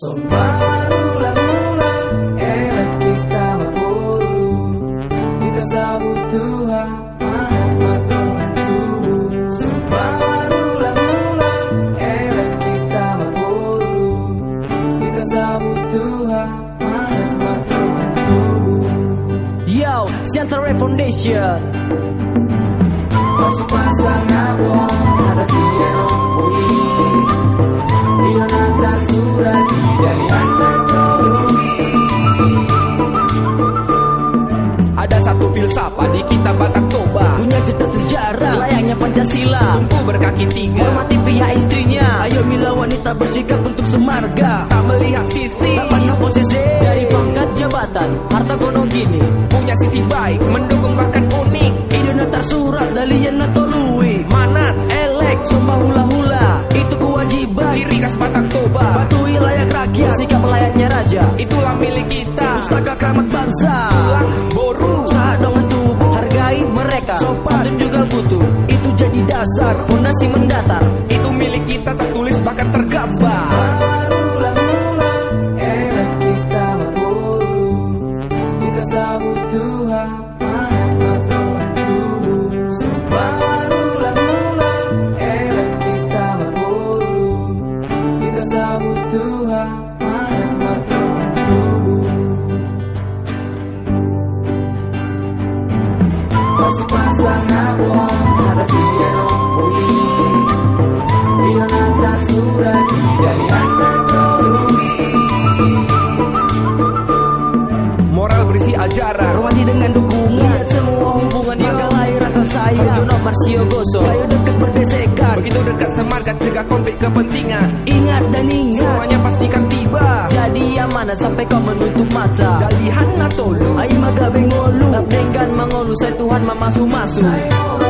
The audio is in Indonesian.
Sembarulang-ulang elek kita berburu Kita sabut Tuhan Mahat dengan tubuh Sembarulang-ulang elek kita berburu Kita sabut Tuhan Mahat dengan tubuh Yo, Center Foundation. Masuk pasang abon Ada si Pancasila. Tumpu berkaki tiga. Hormati pihak istrinya. Ayo mila wanita bersikap untuk semarga. Tak melihat sisi. Tak pandang posisi. Dari pangkat jabatan Harta gunung gini Punya sisi baik. Mendukung bahkan unik. Idonatar surat Dalian atau lui. Manat Elek Sumpah hula-hula. Itu kewajiban. Ciri khas Batak Toba. Patuhi layak rakyat. Sikap layaknya raja. Itulah milik kita. Pustaka keramat bangsa. Tulang boru Usaha dengan tubuh. Hargai mereka. Sopan dan juga butuh dasar Fondasi mendatar. Itu milik kita tertulis bahkan tergambar Ajaran Hormati dengan dukungan. Lihat semua hubungan Maka lahir rasa sayang. Jono Marsio Goso. Ayo dekat berdesekan. Begitu dekat semargat Cegah konflik kepentingan. Ingat dan ingat. Semuanya pastikan tiba. Jadi amanah sampai kau menutup mata. Dalihan atau lu Ai magabe ngolu Nak dengan mengolu Saya Tuhan mamasu-masu Sayang